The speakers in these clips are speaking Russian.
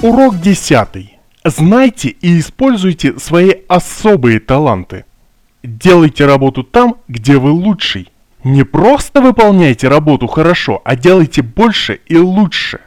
Урок 10. Знайте и используйте свои особые таланты. Делайте работу там, где вы лучший. Не просто выполняйте работу хорошо, а делайте больше и лучше.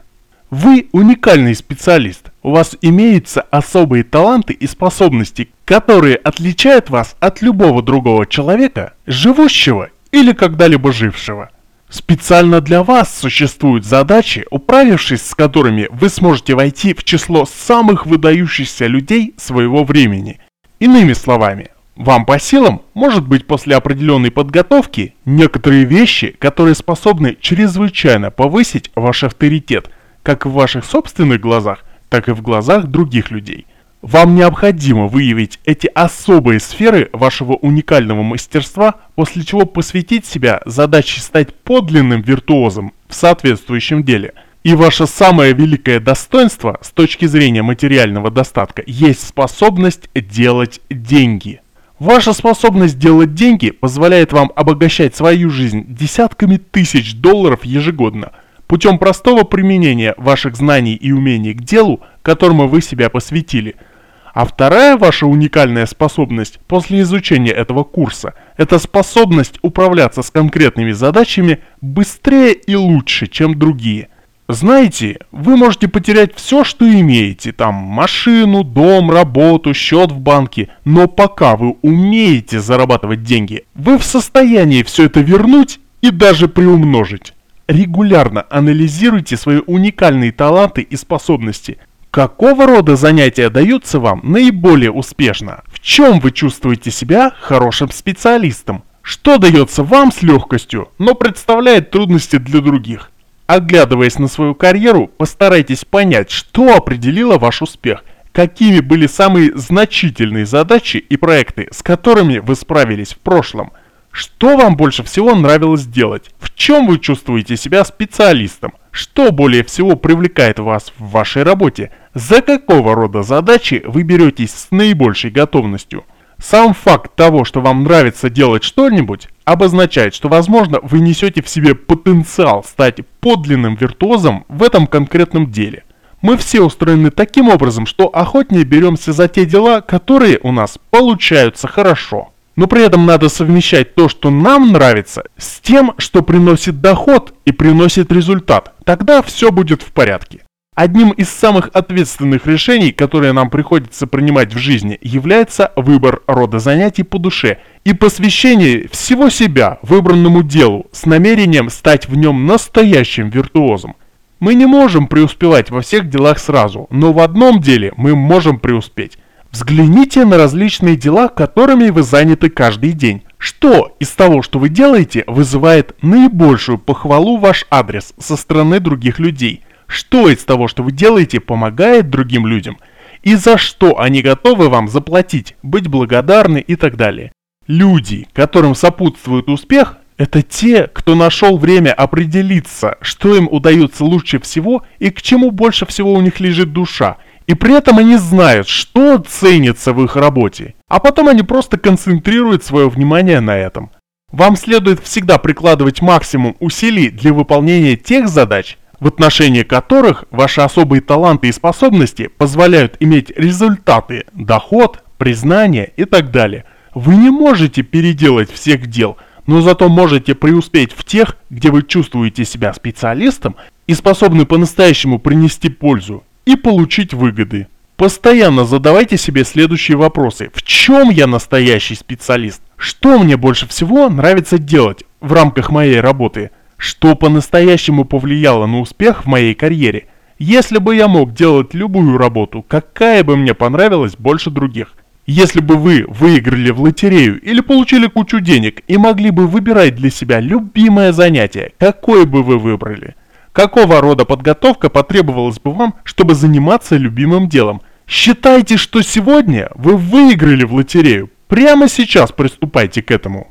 Вы уникальный специалист. У вас имеются особые таланты и способности, которые отличают вас от любого другого человека, живущего или когда-либо жившего. Специально для вас существуют задачи, управившись с которыми вы сможете войти в число самых выдающихся людей своего времени. Иными словами, вам по силам, может быть после определенной подготовки, некоторые вещи, которые способны чрезвычайно повысить ваш авторитет, как в ваших собственных глазах, так и в глазах других людей. Вам необходимо выявить эти особые сферы вашего уникального мастерства, после чего посвятить себя задаче стать подлинным виртуозом в соответствующем деле. И ваше самое великое достоинство с точки зрения материального достатка есть способность делать деньги. Ваша способность делать деньги позволяет вам обогащать свою жизнь десятками тысяч долларов ежегодно путем простого применения ваших знаний и умений к делу, которому вы себя посвятили – а вторая ваша уникальная способность после изучения этого курса – это способность управляться с конкретными задачами быстрее и лучше, чем другие. Знаете, вы можете потерять все, что имеете, там машину, дом, работу, счет в банке, но пока вы умеете зарабатывать деньги, вы в состоянии все это вернуть и даже приумножить. Регулярно анализируйте свои уникальные таланты и способности – Какого рода занятия даются вам наиболее успешно? В чем вы чувствуете себя хорошим специалистом? Что дается вам с легкостью, но представляет трудности для других? Оглядываясь на свою карьеру, постарайтесь понять, что определило ваш успех, какими были самые значительные задачи и проекты, с которыми вы справились в прошлом. Что вам больше всего нравилось делать? В чем вы чувствуете себя специалистом? Что более всего привлекает вас в вашей работе? За какого рода задачи вы беретесь с наибольшей готовностью? Сам факт того, что вам нравится делать что-нибудь, обозначает, что, возможно, вы несете в себе потенциал стать подлинным виртуозом в этом конкретном деле. Мы все устроены таким образом, что охотнее беремся за те дела, которые у нас получаются хорошо. Но при этом надо совмещать то, что нам нравится, с тем, что приносит доход и приносит результат. Тогда все будет в порядке. Одним из самых ответственных решений, которые нам приходится принимать в жизни, является выбор рода занятий по душе и посвящение всего себя выбранному делу с намерением стать в нем настоящим виртуозом. Мы не можем преуспевать во всех делах сразу, но в одном деле мы можем преуспеть. Взгляните на различные дела, которыми вы заняты каждый день. Что из того, что вы делаете, вызывает наибольшую похвалу ваш адрес со стороны других людей? Что из того, что вы делаете, помогает другим людям? И за что они готовы вам заплатить, быть благодарны и так далее? Люди, которым сопутствует успех, это те, кто нашел время определиться, что им удается лучше всего и к чему больше всего у них лежит душа – и при этом они знают, что ценится в их работе. А потом они просто концентрируют свое внимание на этом. Вам следует всегда прикладывать максимум усилий для выполнения тех задач, в отношении которых ваши особые таланты и способности позволяют иметь результаты, доход, признание и так далее. Вы не можете переделать всех дел, но зато можете преуспеть в тех, где вы чувствуете себя специалистом и способны по-настоящему принести пользу и получить выгоды. Постоянно задавайте себе следующие вопросы. В чем я настоящий специалист? Что мне больше всего нравится делать в рамках моей работы? Что по-настоящему повлияло на успех в моей карьере? Если бы я мог делать любую работу, какая бы мне понравилась больше других? Если бы вы выиграли в лотерею или получили кучу денег и могли бы выбирать для себя любимое занятие, какое бы вы выбрали? Какого рода подготовка потребовалась бы вам, чтобы заниматься любимым делом? Считайте, что сегодня вы выиграли в лотерею. Прямо сейчас приступайте к этому.